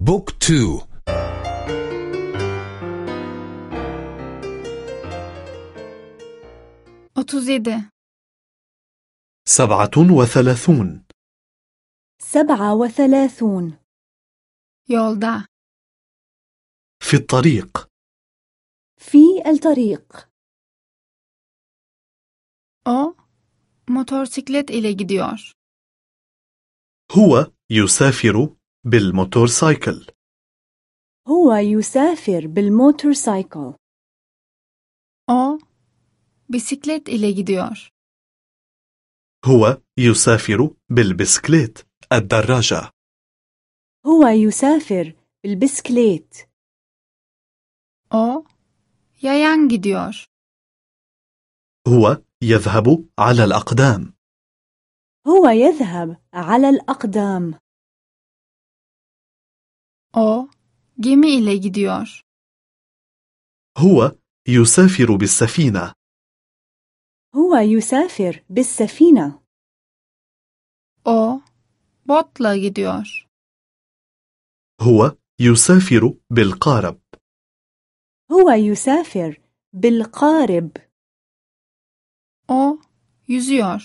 بوك تو. أتوزيد. سبعة وثلاثون. سبعة وثلاثون. يولدا في الطريق. في الطريق. O motosiklet ile gidiyor. هو يسافر بالموتورسايكل. هو يسافر بالموتورسايكل. O bisiklet ile gidiyor. هو يسافر بالبسكليت. الدراجة. هو يسافر بالبسكليت. O yayan gidiyor. هو يذهب على الأقدام. هو يذهب على الأقدام. O gemi ile gidiyor. هو يسافر بالسفينة هو يسافر بالسفينة O botla gidiyor. هو يسافر بالقارب هو يسافر بالقارب O yüzüyor.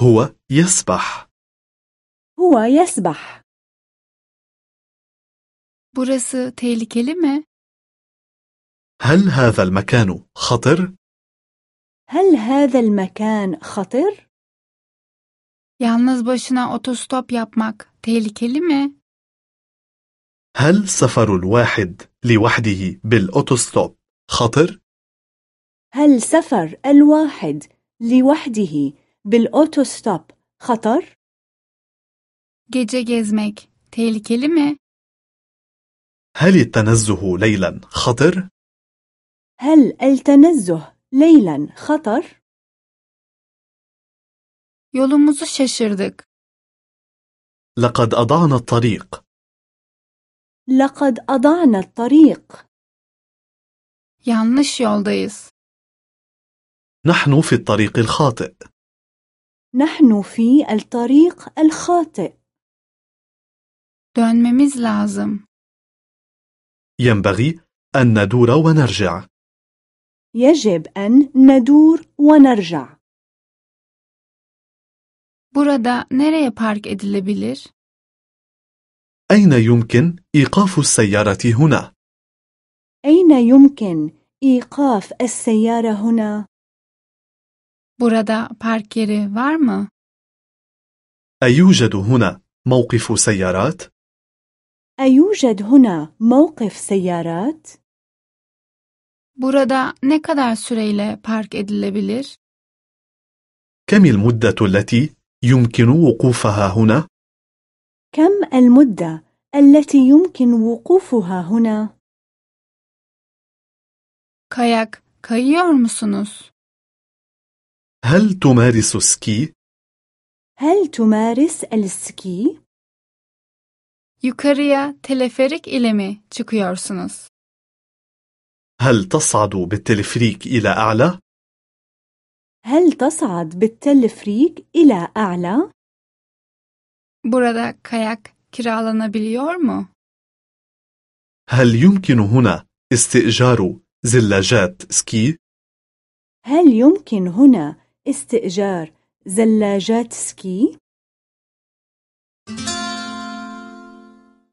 هو يسبح هو يسبح Burası tehlikeli mi? هل هذا المكان خطر؟ هل هذا المكان خطر؟ Yalnız başına otostop yapmak tehlikeli mi? هل سفر الواحد لوحده بالأوتوستوب خطر؟ هل سفر الواحد لوحده بالأوتوستوب خطر؟ Gece gezmek tehlikeli mi? هل التنزه ليلا خطر؟ هل التنزه ليلا خطر؟ Yolumuzu şaşırdık. لقد أضعنا الطريق لقد أضعنا الطريق Yanlış yoldayız. نحن في الطريق الخاطئ نحن في الطريق الخاطئ Dönmemiz lazım. ينبغي أن ندور ونرجع يجب أن ندور ونرجع Burada nereye park edilebilir? أين يمكن إيقاف السيارة هنا؟ أين يمكن إيقاف السيارة هنا؟ Burada park yeri var mı? أيوجد هنا موقف سيارات؟ أيوجد هنا موقف سيارات؟ Burada ne kadar süreyle park edilebilir? كم المدة التي يمكن وقوفها هنا؟ كم المدة التي يمكن وقوفها هنا؟ Kayak kayıyor musunuz? هل تمارس سكي؟ هل تمارس السكي؟ Yukarıya teleferik ile mi çıkıyorsunuz? هل تصعد بالتلفريك إلى أعلى؟ هل تصعد بالتلفريك إلى أعلى؟ Burada kayak kiralanabiliyor mu? هل يمكن هنا استئجار زلاجات سكي؟ هل يمكن هنا استئجار زلاجات سكي؟